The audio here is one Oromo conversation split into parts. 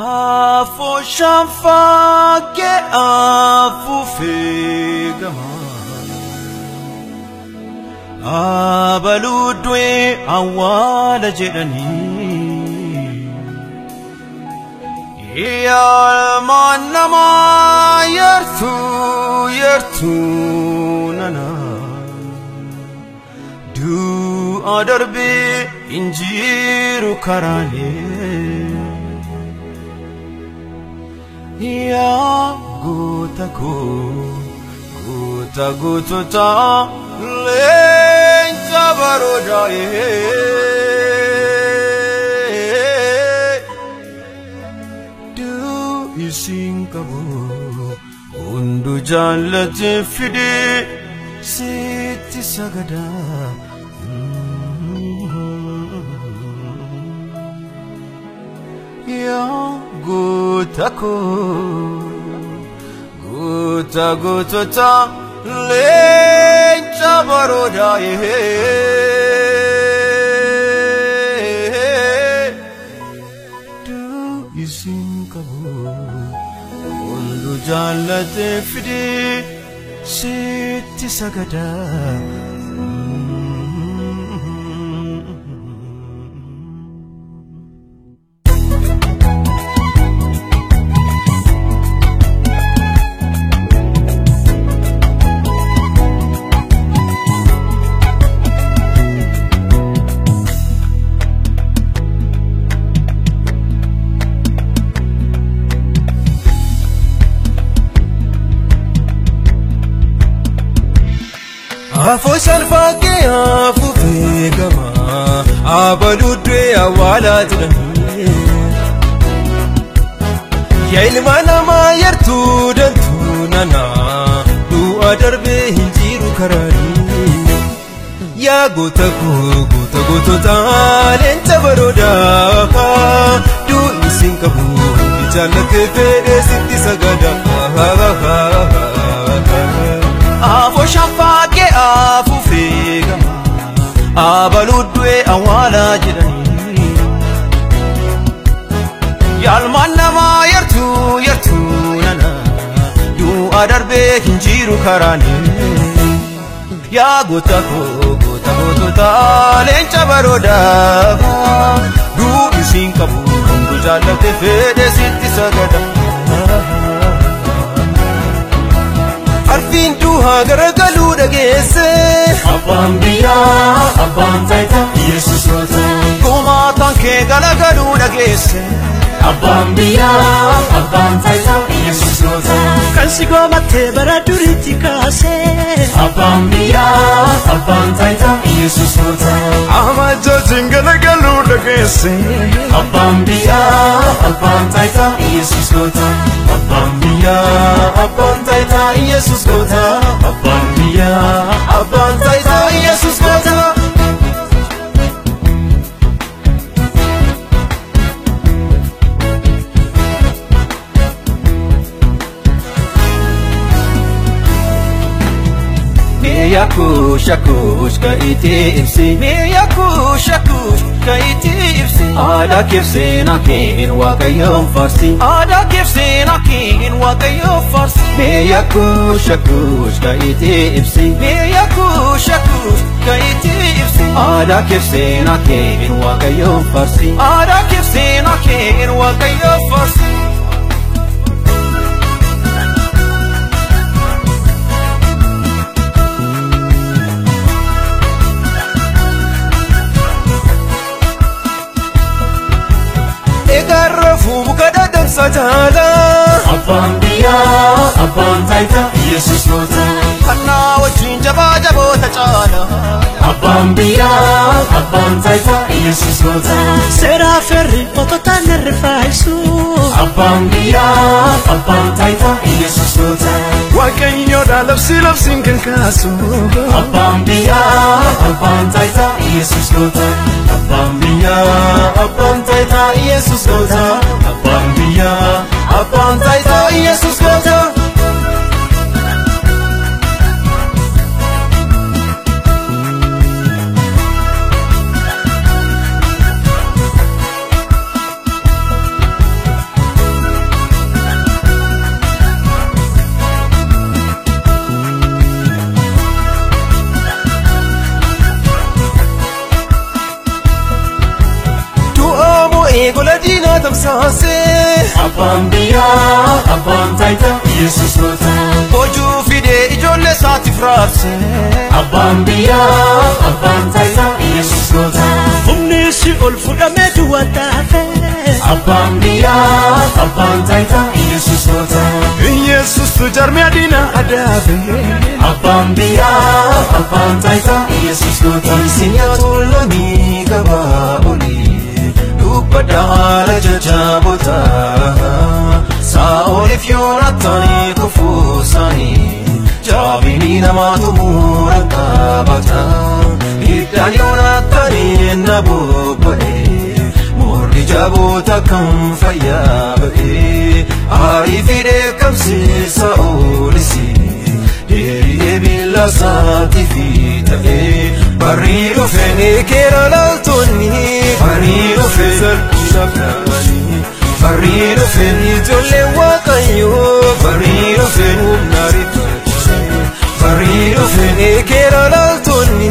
Afooshaan faagee afuufee gamaa abaluu du'ee awwaala jedhanii yaalmaan namaa yartuu yartuu nana. Du'a darbee injiru karaalee. Yaa goota koo goota gootota leenca baroodaa'ee duu isiin qabu hundu jaallate fidee sitti sagadaa. yaa goota koo goota gootota leenca baroodaa'ee duu isiin qabu hundu jaallate fidee sitti sagadaa. Afooshaan faagee afuufee gamaa abaluu du'ee awwaalaa jedhanii yaa ilma namaa yartuu dantuu nanaa du'a darbee hin jiru karaanii yaa goota koo goota gootota leenca baroodaa du'i isin qabu jaallatee fedhee sitti sagada. Jiru karaanii yaa goota koo goota gootota leenca baroodaa du'i isin qabu hundu jaallate fedhee sitti sagada. Arfiin duhaa garagaluu dhageesse. Abbaan biyyaa abbaan taayitaa Yesuus yoo ta'e. Gumaataan kee galagaluu dhageesse. Abbaan biyyaa abbaan taayitaa Yesuus yoo ta'e. kan si goomattee bara duriitti kaasee. Abbaan biyyaa abbaan taayitaa Yesuus yoo ta'e. Amajjootiin galagaluu dhageesse. Abbaan biyyaa abbaan taayitaa Yesuus yoo ta'e. Abbaan biyyaa abbaan taayitaa Yesuus yoo ta'e. Abbaan biyyaa Miryakush, Yakush, Kaiti Ibsi Miryakush, Yakush, Kaiti Ibsi Ada Kifsin Akin, Wakayum Farsi. Ada Kifsin Akin, Wakayum Farsi. Miryakush, Yakush, Kaiti Ibsi Miryakush, Yakush, Kaiti Ibsi Ada Kifsin Akin, Wakayum Farsi. Ada Kifsin Akin, Wakayum faarsi. Egarra fuuka dadamsa jaalaa. Abbaan biyyaa abbaan taayitaa Yesuus yoo ta'e. Kannaa wajjin jabaa jaboota caala. Abbaan biyyaa abbaan taayitaa Yesuus yoo ta'e. Seeraa firri mototaan irri faayisu. Abbaan biyyaa abbaan taayitaa Yesuus yoo ta'e. Waaqayyoodha labsi labsiin kan kaasu. Abbaan biyyaa abbaan taayitaa Yesuus yoo ta'e. Abbaan biyyaa abbaan taayitaa Yesuus yoo ta'e. Abbaan biyyaa abbaan taayitaa Yesuus yoo ta'e. tamsaasee Abbaan biyyaa abbaan taayitaa Yesuus goota. Hojuu fidee ijoollee isaatiif raabsee Abbaan biyyaa abbaan taayitaa Yesuus goota. Humni si ol fudhamee duwwaa taate. Abbaan biyyaa abbaan taayitaa Yesuus goota. Yesuustu jarmee adiina adaabee Abbaan biyyaa abbaan taayitaa Yesuus goota. Isin yaatullanii gabaa olii dubbadda haala jajjaabota Saa'oliif Yoonaataanii kufuu isaanii jaabinii namaa xumuura qabata Iddaan Yoonaataanii na bobba'ee morri jaboota kan fayyaa ba'ee aarii fi dheekkamsi Saa'olisi deebi'ee miila isaatiif ta'ee barrii dhufe ni keera laaltonni barrii dhufe salphina qabanii barrii dhufe ni ijoollee waaqayyoo barrii dhufe humna rifaachise barrii dhufe ni keera laaltonni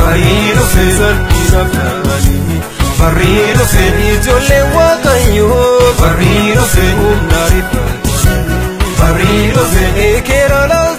barrii dhufe salphina qabanii barrii dhufe ni ijoollee waaqayyoo barrii dhufe humna rifaachise barrii dhufe ni keera laaltonni.